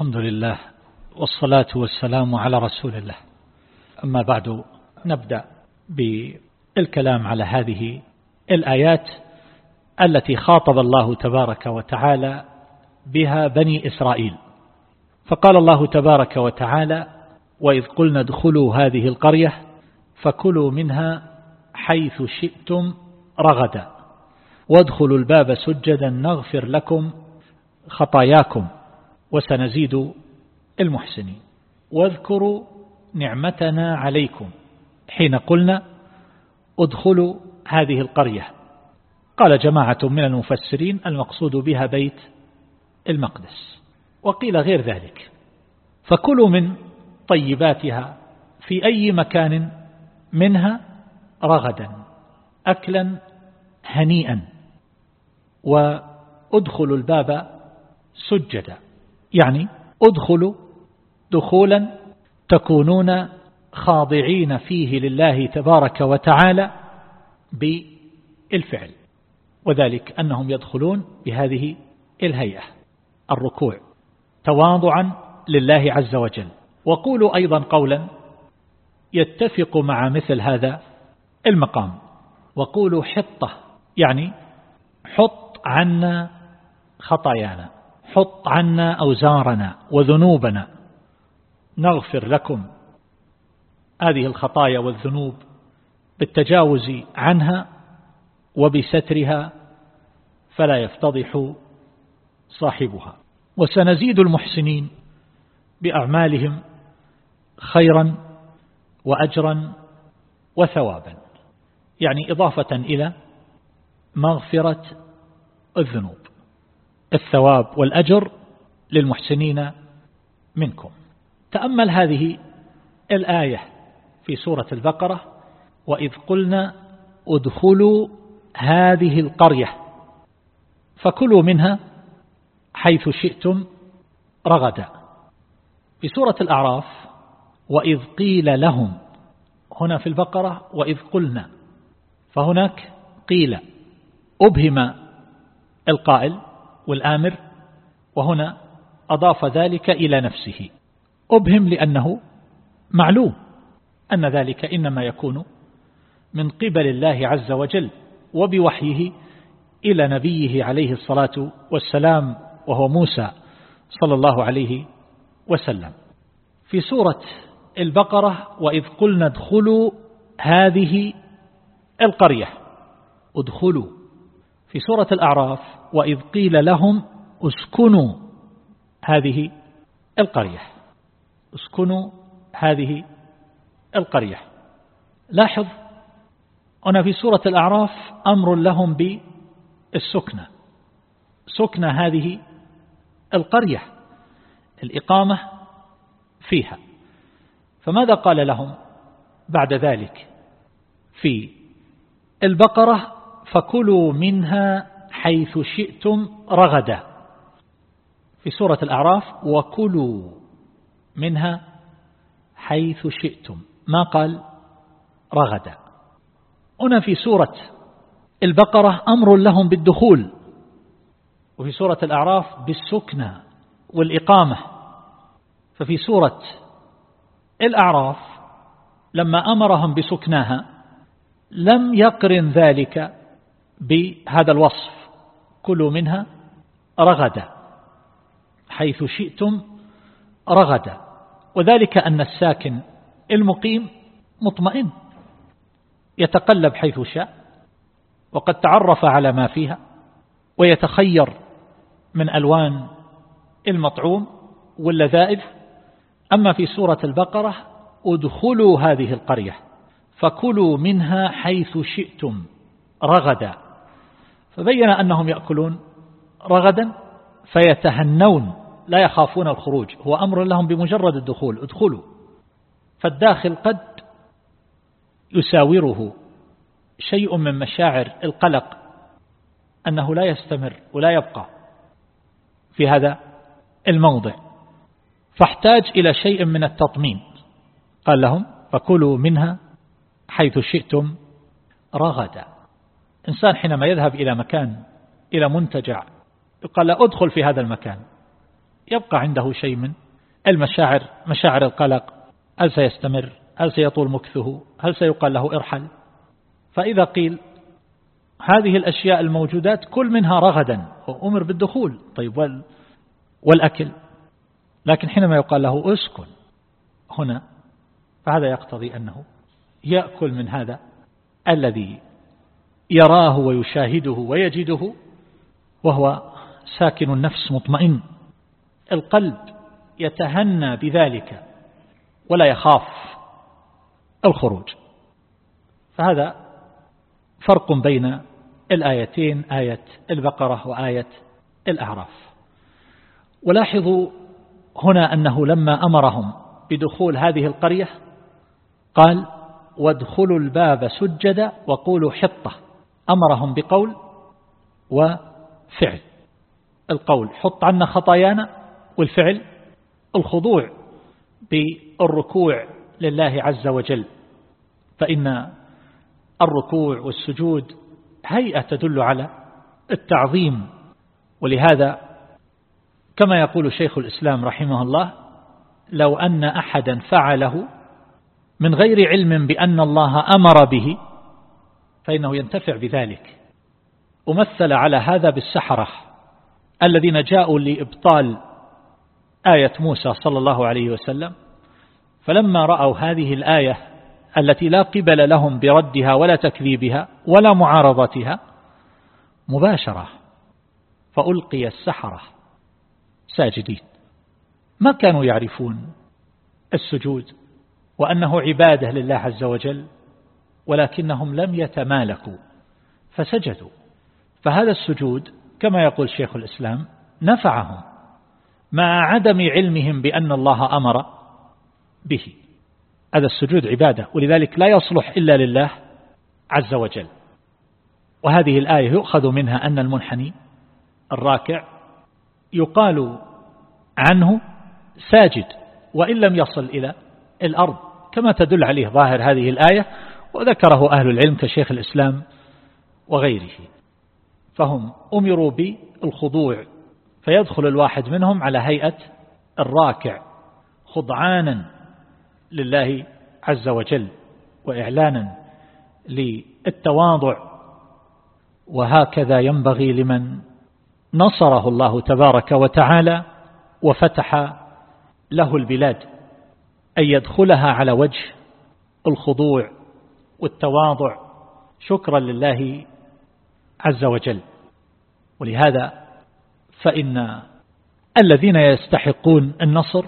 الحمد لله والصلاة والسلام على رسول الله. أما بعد نبدأ بالكلام على هذه الآيات التي خاطب الله تبارك وتعالى بها بني إسرائيل. فقال الله تبارك وتعالى وإذ قلنا ادخلوا هذه القرية فكلوا منها حيث شئتم رغدا وادخلوا الباب سجدا نغفر لكم خطاياكم. وسنزيد المحسنين. واذكروا نعمتنا عليكم. حين قلنا ادخلوا هذه القرية. قال جماعة من المفسرين المقصود بها بيت المقدس. وقيل غير ذلك. فكلوا من طيباتها في أي مكان منها رغدا أكلا هنيئا. وادخلوا الباب سجدا. يعني ادخلوا دخولا تكونون خاضعين فيه لله تبارك وتعالى بالفعل. وذلك أنهم يدخلون بهذه الهيئة. الركوع تواضعا لله عز وجل. وقولوا أيضا قولا يتفق مع مثل هذا المقام. وقولوا حطة يعني حط عنا خطايانا. حط عنا أوزارنا وذنوبنا. نغفر لكم. هذه الخطايا والذنوب بالتجاوز عنها وبسترها فلا يفتضح صاحبها. وسنزيد المحسنين بأعمالهم خيرا وأجرا وثوابا. يعني إضافة إلى مغفرة الذنوب. الثواب والأجر للمحسنين منكم. تأمل هذه الآية في سورة البقرة وإذ قلنا ادخلوا هذه القرية فكلوا منها حيث شئتم رغدا. في سورة الأعراف وإذ قيل لهم هنا في البقرة وإذ قلنا فهناك قيل أبهم القائل والآمر وهنا أضاف ذلك إلى نفسه. أبهم لأنه معلوم أن ذلك إنما يكون من قبل الله عز وجل وبوحيه إلى نبيه عليه الصلاة والسلام وهو موسى صلى الله عليه وسلم. في سورة البقرة وإذ قلنا ادخلوا هذه القرية ادخلوا. في سورة الأعراف وإذ قيل لهم اسكنوا هذه القرية. اسكنوا هذه القرية. لاحظ هنا في سورة الأعراف أمر لهم بالسكنة. سكنة هذه القرية الإقامة فيها. فماذا قال لهم بعد ذلك في البقرة؟ فكلوا منها حيث شئتم رغدا. في سورة الأعراف وكلوا منها حيث شئتم. ما قال؟ رغدا. هنا في سورة البقرة أمر لهم بالدخول. وفي سورة الأعراف بالسكنى والإقامة. ففي سورة الأعراف لما أمرهم بسكناها لم يقرن ذلك بهذا الوصف. كلوا منها رغدا حيث شئتم رغدا. وذلك أن الساكن المقيم مطمئن يتقلب حيث شاء وقد تعرف على ما فيها ويتخير من ألوان المطعوم واللذائذ. أما في سورة البقرة ادخلوا هذه القرية فكلوا منها حيث شئتم رغدا. فبين أنهم يأكلون رغدا فيتهنون لا يخافون الخروج. هو أمر لهم بمجرد الدخول ادخلوا. فالداخل قد يساوره شيء من مشاعر القلق أنه لا يستمر ولا يبقى في هذا الموضع. فاحتاج إلى شيء من التطمين. قال لهم فكلوا منها حيث شئتم رغدا. إنسان حينما يذهب إلى مكان إلى منتجع يقال له ادخل في هذا المكان. يبقى عنده شيء من المشاعر مشاعر القلق. هل سيستمر؟ هل سيطول مكثه؟ هل سيقال له ارحل؟ فإذا قيل هذه الأشياء الموجودات كل منها رغدا وأمر بالدخول. طيب والأكل؟ لكن حينما يقال له اسكن هنا فهذا يقتضي أنه يأكل من هذا الذي يراه ويشاهده ويجده وهو ساكن النفس مطمئن. القلب يتهنى بذلك ولا يخاف الخروج. فهذا فرق بين الآيتين آية البقرة وآية الأعراف. ولاحظوا هنا أنه لما أمرهم بدخول هذه القرية قال وادخلوا الباب سجدا وقولوا حطة. أمرهم بقول وفعل. القول حط عنا خطايانا والفعل الخضوع بالركوع لله عز وجل. فإن الركوع والسجود هيئة تدل على التعظيم. ولهذا كما يقول شيخ الإسلام رحمه الله لو أن أحدا فعله من غير علم بأن الله أمر به فإنه ينتفع بذلك. ومثل على هذا بالسحرة الذين جاءوا لإبطال آية موسى صلى الله عليه وسلم فلما رأوا هذه الآية التي لا قبل لهم بردها ولا تكذيبها ولا معارضتها مباشرة فألقي السحرة ساجدين. ما كانوا يعرفون السجود وأنه عبادة لله عز وجل؟ ولكنهم لم يتمالكوا فسجدوا. فهذا السجود كما يقول شيخ الإسلام نفعهم مع عدم علمهم بأن الله أمر به. هذا السجود عبادة ولذلك لا يصلح إلا لله عز وجل. وهذه الآية يؤخذ منها أن المنحني الراكع يقال عنه ساجد وإن لم يصل إلى الأرض كما تدل عليه ظاهر هذه الآية وذكره أهل العلم كشيخ الإسلام وغيره. فهم أمروا بالخضوع فيدخل الواحد منهم على هيئة الراكع خضعانا لله عز وجل وإعلانا للتواضع. وهكذا ينبغي لمن نصره الله تبارك وتعالى وفتح له البلاد أن يدخلها على وجه الخضوع. والتواضع. شكرا لله عز وجل. ولهذا فإن الذين يستحقون النصر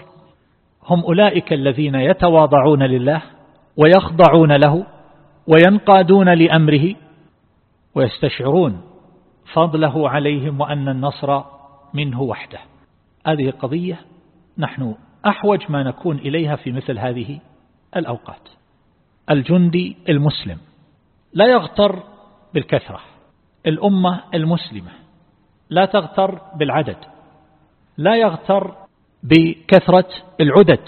هم أولئك الذين يتواضعون لله ويخضعون له وينقادون لأمره ويستشعرون فضله عليهم وأن النصر منه وحده. هذه قضية نحن أحوج ما نكون إليها في مثل هذه الأوقات. الجندي المسلم. لا يغتر بالكثرة. الأمة المسلمة لا تغتر بالعدد. لا يغتر بكثرة العدد.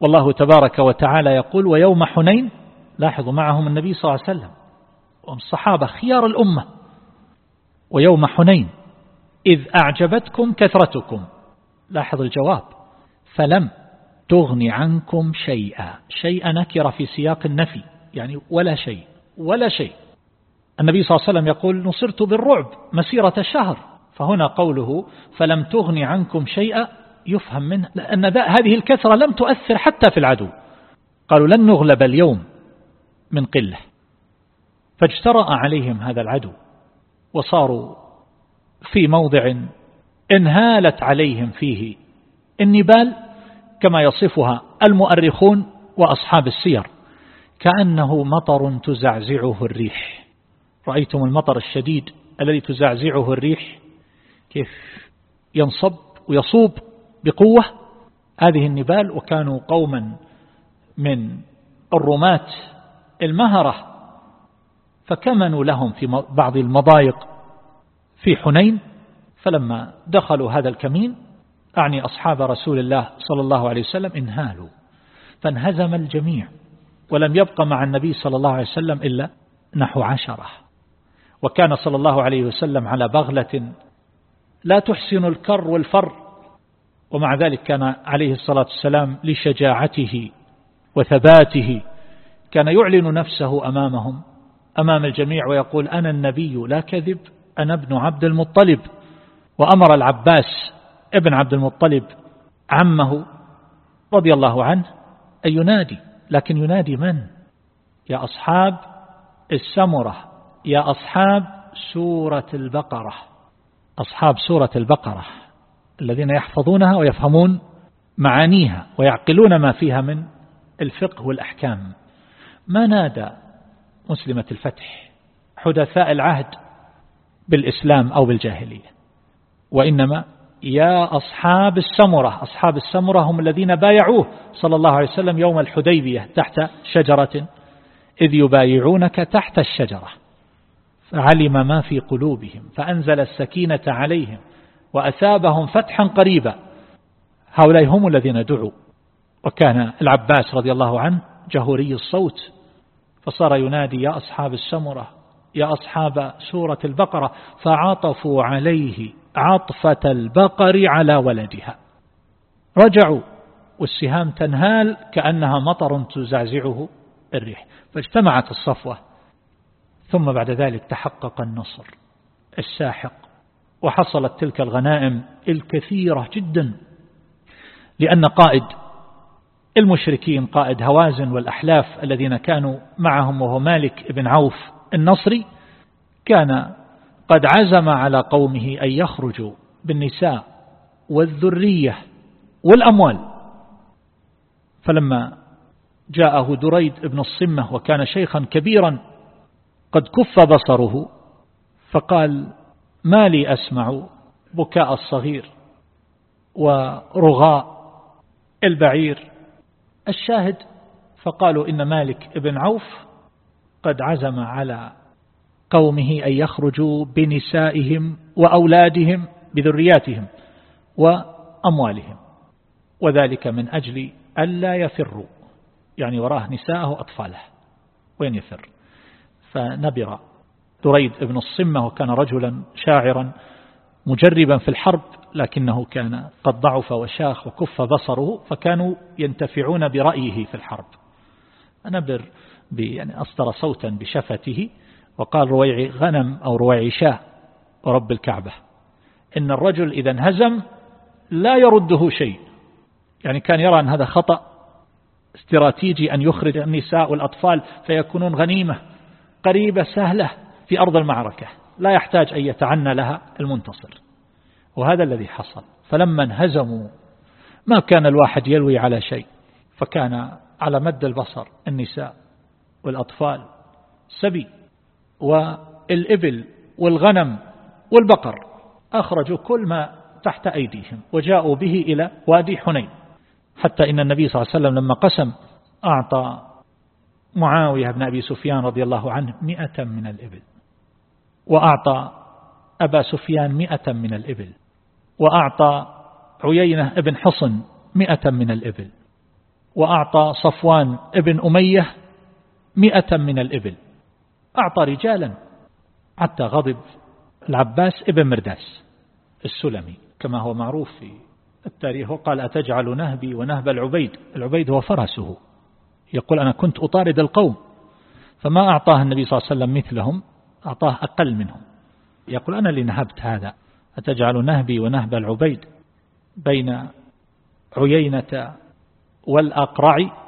والله تبارك وتعالى يقول ويوم حنين لاحظوا معهم النبي صلى الله عليه وسلم. والصحابة خيار الأمة. ويوم حنين إذ أعجبتكم كثرتكم. لاحظ الجواب. فلم تغني عنكم شيئا. شيئا نكر في سياق النفي يعني ولا شيء ولا شيء. النبي صلى الله عليه وسلم يقول نصرت بالرعب مسيرة شهر. فهنا قوله فلم تغني عنكم شيئا. يفهم منه أن هذه الكثرة لم تؤثر حتى في العدو. قالوا لن نغلب اليوم من قلة. فاجترأ عليهم هذا العدو وصاروا في موضع انهالت عليهم فيه النبال كما يصفها المؤرخون وأصحاب السير كأنه مطر تزعزعه الريح. رأيتم المطر الشديد الذي تزعزعه الريح؟ كيف ينصب ويصوب بقوة؟ هذه النبال وكانوا قوما من الرماة المهرة فكمنوا لهم في بعض المضايق. في حنين فلما دخلوا هذا الكمين أعني أصحاب رسول الله صلى الله عليه وسلم انهالوا فانهزم الجميع ولم يبق مع النبي صلى الله عليه وسلم إلا نحو عشرة. وكان صلى الله عليه وسلم على بغلة لا تحسن الكر والفر ومع ذلك كان عليه الصلاة والسلام لشجاعته وثباته كان يعلن نفسه أمامهم أمام الجميع ويقول أنا النبي لا كذب أنا ابن عبد المطلب وأمر العباس ابن عبد المطلب عمه رضي الله عنه أن ينادي لكن ينادي من؟ يا أصحاب السمرة يا أصحاب سورة البقرة. أصحاب سورة البقرة الذين يحفظونها ويفهمون معانيها ويعقلون ما فيها من الفقه والأحكام. ما نادى مسلمة الفتح حدثاء العهد بالإسلام أو بالجاهلية؟ وإنما يا أصحاب السمرة. أصحاب السمرة هم الذين بايعوه صلى الله عليه وسلم يوم الحديبية تحت شجرة. إذ يبايعونك تحت الشجرة. فعلم ما في قلوبهم فأنزل السكينة عليهم وأثابهم فتحا قريبا. هؤلاء هم الذين دعوا. وكان العباس رضي الله عنه جهوري الصوت فصار ينادي يا أصحاب السمرة يا أصحاب سورة البقرة فعطفوا عليه عطفة البقر على ولدها. رجعوا والسهام تنهال كأنها مطر تزعزعه الريح. فاجتمعت الصفوة ثم بعد ذلك تحقق النصر الساحق. وحصلت تلك الغنائم الكثيرة جدا لأن قائد المشركين قائد هوازن والأحلاف الذين كانوا معهم وهو مالك بن عوف النصري كان قد عزم على قومه أن يخرجوا بالنساء والذرية والأموال. فلما جاءه دريد بن الصمة وكان شيخا كبيرا قد كف بصره فقال ما لي أسمع بكاء الصغير ورغاء البعير. الشاهد فقالوا إن مالك ابن عوف قد عزم على قومه أن يخرجوا بنسائهم وأولادهم بذرياتهم وأموالهم. وذلك من أجل ألا يفروا يعني وراه نساءه وأطفاله وين يفر؟ فنبر دريد ابن الصمة وكان رجلا شاعرا مجربا في الحرب لكنه كان قد ضعف وشاخ وكف بصره فكانوا ينتفعون برأيه في الحرب. نبر يعني أصدر صوتا بشفته وقال رويع غنم أو رويع شاة ورب الكعبة. إن الرجل إذا انهزم لا يرده شيء. يعني كان يرى أن هذا خطأ استراتيجي أن يخرج النساء والأطفال فيكونون غنيمة قريبة سهلة في أرض المعركة لا يحتاج أن يتعنى لها المنتصر. وهذا الذي حصل. فلما انهزموا ما كان الواحد يلوي على شيء فكان على مد البصر النساء. والأطفال سبي والإبل والغنم والبقر أخرجوا كل ما تحت أيديهم وجاءوا به إلى وادي حنين حتى إن النبي صلى الله عليه وسلم لما قسم أعطى معاوية بن أبي سفيان رضي الله عنه مئة من الإبل وأعطى أبا سفيان مئة من الإبل وأعطى عيينة ابن حصن مئة من الإبل وأعطى صفوان ابن أمية مئة من الإبل. أعطى رجالا. حتى غضب العباس ابن مرداس السلمي كما هو معروف في التاريخ. قال أتجعل نهبي ونهب العبيد؟ العبيد هو فرسه. يقول أنا كنت أطارد القوم. فما أعطاه النبي صلى الله عليه وسلم مثلهم؟ أعطاه أقل منهم. يقول أنا اللي نهبت هذا. أتجعل نهبي ونهب العبيد بين عيينة والأقرع؟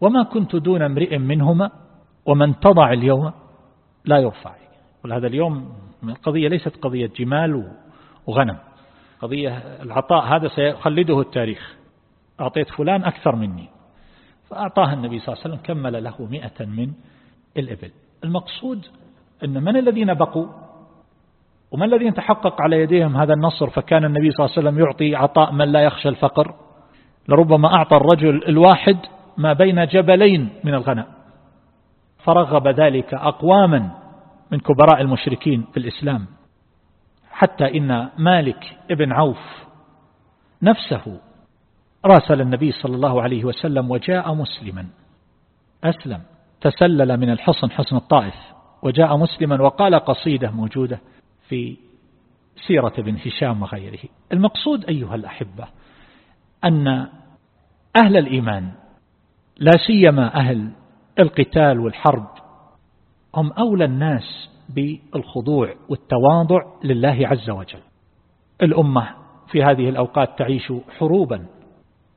وما كنت دون امرئ منهما ومن تضع اليوم لا يرفع. هذا اليوم القضية ليست قضية جمال وغنم. قضية العطاء هذا سيخلده التاريخ. أعطيت فلان أكثر مني. فأعطاها النبي صلى الله عليه وسلم كمل له مئة من الإبل. المقصود أن من الذين بقوا ومن الذين تحقق على يديهم هذا النصر؟ فكان النبي صلى الله عليه وسلم يعطي عطاء من لا يخشى الفقر. لربما أعطى الرجل الواحد ما بين جبلين من الغنم. فرغب ذلك أقواما من كبراء المشركين في الإسلام. حتى إن مالك ابن عوف نفسه راسل النبي صلى الله عليه وسلم وجاء مسلما. أسلم. تسلل من الحصن حصن الطائف. وجاء مسلما وقال قصيدة موجودة في سيرة ابن هشام وغيره. المقصود أيها الأحبة أن أهل الإيمان لا سيما أهل القتال والحرب هم أولى الناس بالخضوع والتواضع لله عز وجل. الأمة في هذه الأوقات تعيش حروبا.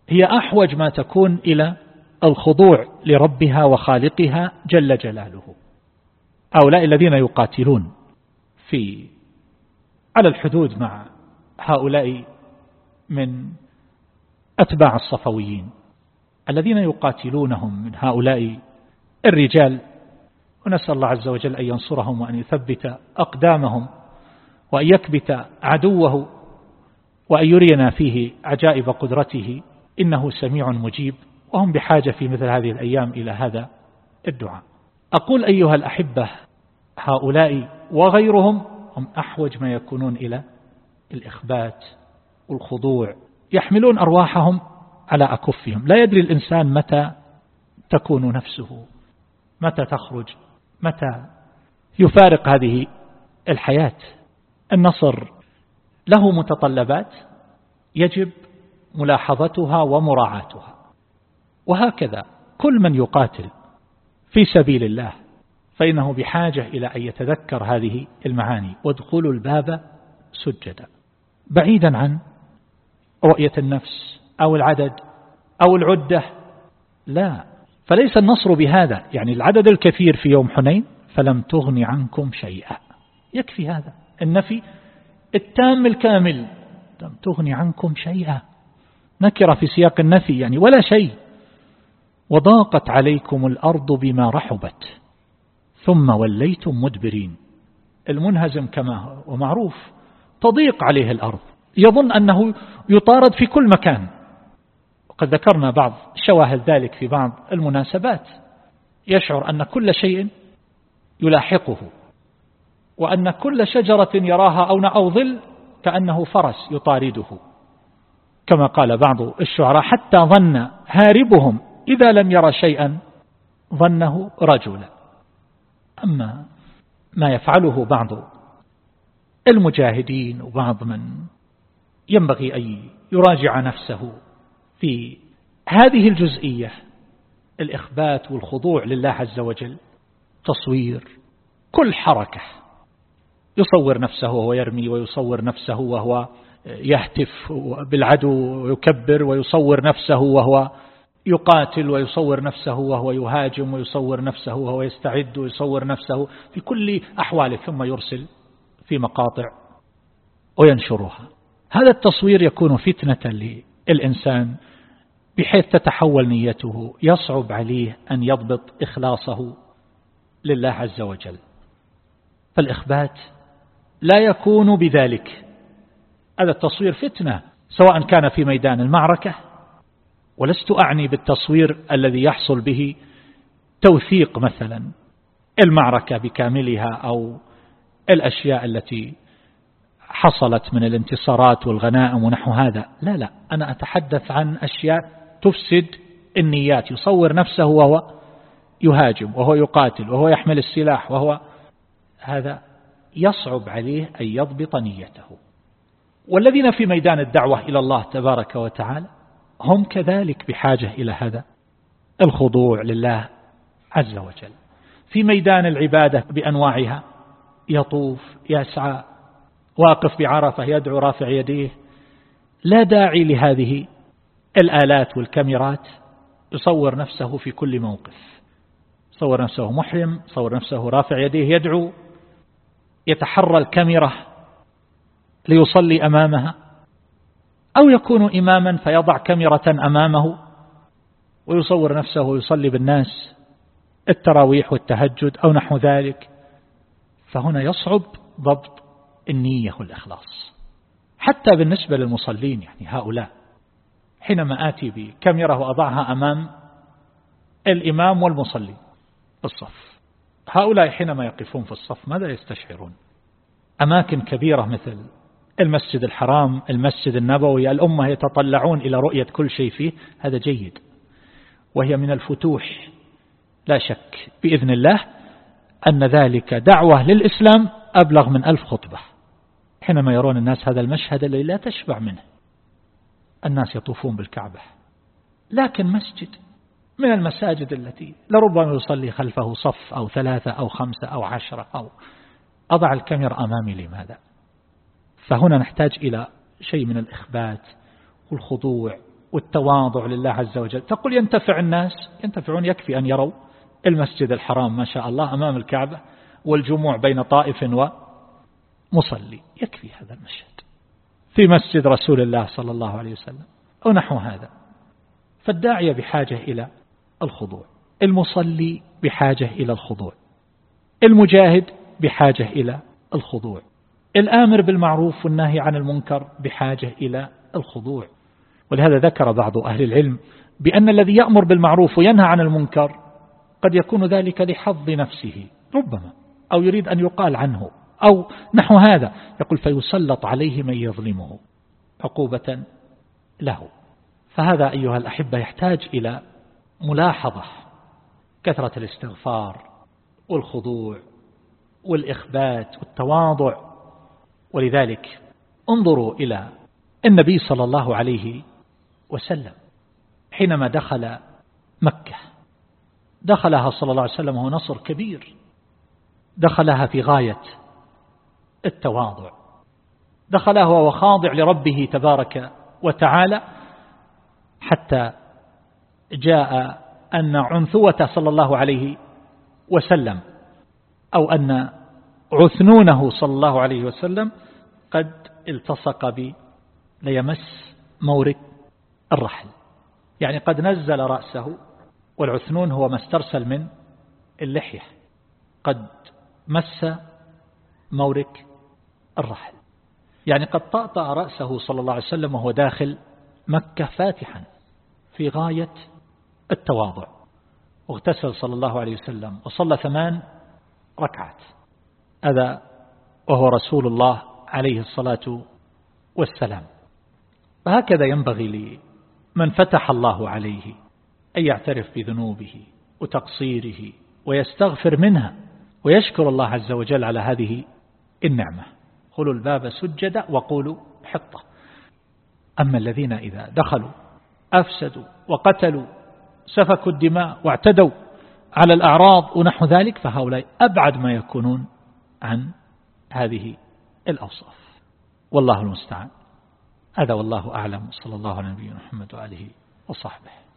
هي أحوج ما تكون إلى الخضوع لربها وخالقها جل جلاله. هؤلاء الذين يقاتلون في على الحدود مع هؤلاء من أتباع الصفويين. الذين يقاتلونهم من هؤلاء الرجال ونسأل الله عز وجل أن ينصرهم وأن يثبت أقدامهم وأن يكبت عدوه وأن يرينا فيه عجائب قدرته. إنه سميع مجيب وهم بحاجة في مثل هذه الأيام إلى هذا الدعاء. أقول أيها الأحبة هؤلاء وغيرهم هم أحوج ما يكونون إلى الإخبات والخضوع. يحملون أرواحهم على أكفهم. لا يدري الإنسان متى تكون نفسه متى تخرج متى يفارق هذه الحياة. النصر له متطلبات يجب ملاحظتها ومراعاتها. وهكذا كل من يقاتل في سبيل الله فإنه بحاجة إلى أن يتذكر هذه المعاني. وادخلوا الباب سجدا. بعيدا عن رؤية النفس أو العدد أو العدة. لا. فليس النصر بهذا. يعني العدد الكثير في يوم حنين فلم تغن عنكم شيئا. يكفي هذا. النفي التام الكامل. لم تغن عنكم شيئا. نكر في سياق النفي يعني ولا شيء. وضاقت عليكم الأرض بما رحبت. ثم وليتم مدبرين. المنهزم كما ومعروف تضيق عليه الأرض. يظن أنه يطارد في كل مكان. وقد ذكرنا بعض شواهد ذلك في بعض المناسبات. يشعر أن كل شيء يلاحقه وأن كل شجرة يراها أو أو ظل كأنه فرس يطارده. كما قال بعض الشعراء حتى ظن هاربهم إذا لم يرى شيئا ظنه رجلا. أما ما يفعله بعض المجاهدين وبعض من ينبغي أن يراجع نفسه في هذه الجزئية الإخبات والخضوع لله عز وجل تصوير كل حركة يصور نفسه وهو يرمي ويصور نفسه وهو يهتف بالعدو ويكبر ويصور نفسه وهو يقاتل ويصور نفسه وهو يهاجم ويصور نفسه وهو يستعد ويصور نفسه في كل أحواله ثم يرسل في مقاطع وينشرها. هذا التصوير يكون فتنة للإنسان بحيث تتحول نيته يصعب عليه أن يضبط إخلاصه لله عز وجل. فالإخبات لا يكون بذلك. هذا التصوير فتنة سواء كان في ميدان المعركة ولست أعني بالتصوير الذي يحصل به توثيق مثلا المعركة بكاملها أو الأشياء التي حصلت من الانتصارات والغنائم ونحو هذا. لا لا أنا أتحدث عن أشياء تفسد النيات. يصور نفسه وهو يهاجم وهو يقاتل وهو يحمل السلاح وهو هذا يصعب عليه أن يضبط نيته. والذين في ميدان الدعوة إلى الله تبارك وتعالى هم كذلك بحاجة إلى هذا الخضوع لله عز وجل. في ميدان العبادة بأنواعها يطوف يسعى واقف بعرفة يدعو رافع يديه لا داعي لهذه الآلات والكاميرات يصور نفسه في كل موقف. صور نفسه محرم صور نفسه رافع يديه يدعو يتحرى الكاميرا ليصلي أمامها أو يكون إماما فيضع كاميرا أمامه ويصور نفسه ويصلي بالناس التراويح والتهجد أو نحو ذلك. فهنا يصعب ضبط النية والإخلاص حتى بالنسبة للمصلين يعني هؤلاء حينما آتي بكاميرا وأضعها أمام الإمام والمصلي في الصف. هؤلاء حينما يقفون في الصف ماذا يستشعرون؟ أماكن كبيرة مثل المسجد الحرام المسجد النبوي الأمة يتطلعون إلى رؤية كل شيء فيه. هذا جيد. وهي من الفتوح. لا شك بإذن الله أن ذلك دعوة للإسلام أبلغ من ألف خطبة. حينما يرون الناس هذا المشهد الذي لا تشبع منه. الناس يطوفون بالكعبة. لكن مسجد من المساجد التي لربما يصلي خلفه صف أو ثلاثة أو خمسة أو عشرة أو أضع الكاميرا أمامي لماذا؟ فهنا نحتاج إلى شيء من الإخبات والخضوع والتواضع لله عز وجل. تقول ينتفع الناس ينتفعون يكفي أن يروا المسجد الحرام ما شاء الله أمام الكعبة والجموع بين طائف ومصلي يكفي هذا المشهد في مسجد رسول الله صلى الله عليه وسلم أو نحو هذا. فالداعية بحاجة إلى الخضوع. المصلي بحاجة إلى الخضوع. المجاهد بحاجة إلى الخضوع. الآمر بالمعروف والنهي عن المنكر بحاجة إلى الخضوع. ولهذا ذكر بعض أهل العلم بأن الذي يأمر بالمعروف وينهى عن المنكر قد يكون ذلك لحظ نفسه ربما أو يريد أن يقال عنه. أو نحو هذا. يقول فيسلط عليه من يظلمه عقوبة له. فهذا أيها الأحبة يحتاج إلى ملاحظة. كثرة الاستغفار والخضوع والإخبات والتواضع. ولذلك انظروا إلى النبي صلى الله عليه وسلم حينما دخل مكة. دخلها صلى الله عليه وسلم وهو نصر كبير. دخلها في غاية التواضع. دخلها وهو خاضع لربه تبارك وتعالى حتى جاء أن عنثوة صلى الله عليه وسلم أو أن عثنونه صلى الله عليه وسلم قد التصق ب ليمس مورد الرحل. يعني قد نزل رأسه والعثنون هو ما استرسل من اللحية. قد مس مورك الرحل. يعني قد طأطأ رأسه صلى الله عليه وسلم وهو داخل مكة فاتحا في غاية التواضع. واغتسل صلى الله عليه وسلم وصلى ثمان ركعات. هذا وهو رسول الله عليه الصلاة والسلام. فهكذا ينبغي لمن فتح الله عليه أن يعترف بذنوبه وتقصيره ويستغفر منها ويشكر الله عز وجل على هذه النعمة. خلوا الباب سجدا وقولوا حطة. أما الذين إذا دخلوا أفسدوا وقتلوا سفكوا الدماء واعتدوا على الأعراض ونحو ذلك فهؤلاء أبعد ما يكونون عن هذه الأوصاف. والله المستعان. هذا والله أعلم. صلى الله على نبينا محمد وآله وصحبه.